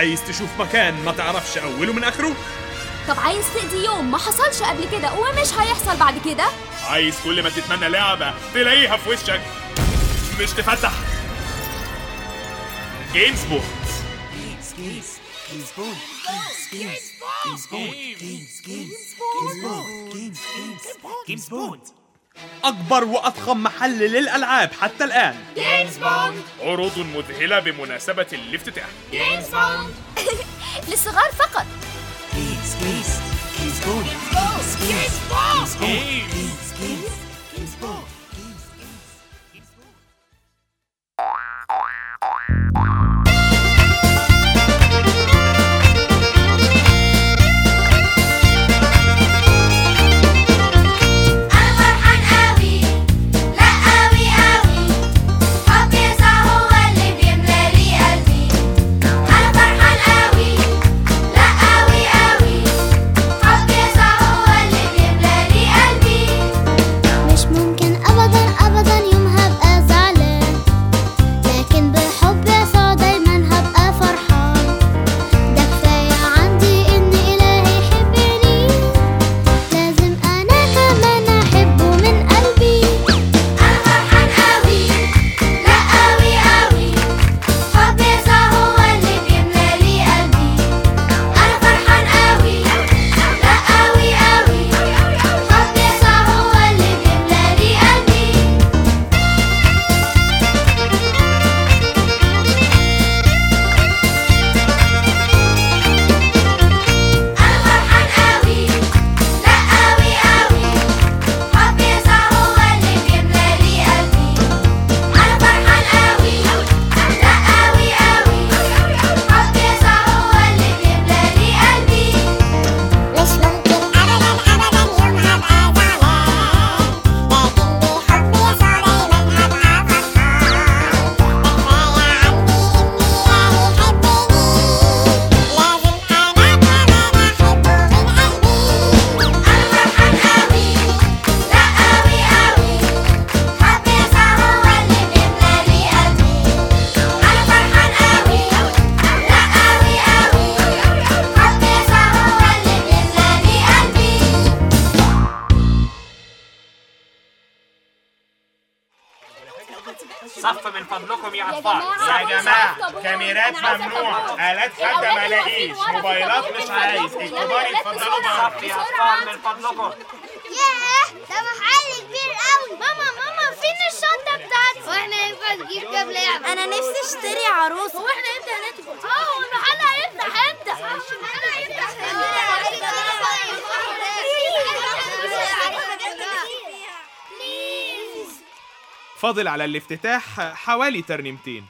عايز تشوف مكان ما تعرفش أوله من آخره؟ طب عايز تقضي يوم ما حصلش قبل كده ومش هيحصل بعد كده؟ عايز كل ما تتمنى لعبة تلاقيها في وشك. مش تفتح. جيمس بوند جيمس بوند أكبر وأضخم محل للألعاب حتى الآن. جيمس بوند. عروض مذهلة بمناسبة الافتتاح. جيمس بوند. للصغار فقط. جيمس جيمس جيمس بوند جيمس بوند صف من فضلكم يا أطفال. يا جماعة طب كاميرات ممنوع يا حادة ما لاقيش موبايلات مش عايز. الكبار بسرعة. بره صف يا أطفال من فضلكم. ياه ده محل كبير قوي. ماما ماما فين الشنطة بتاعتي؟ وإحنا ينفع نجيب كام لعبة؟ أنا نفسي أشتري عروسه هو إحنا إمتى فاضل على الافتتاح حوالي ترنيمتين.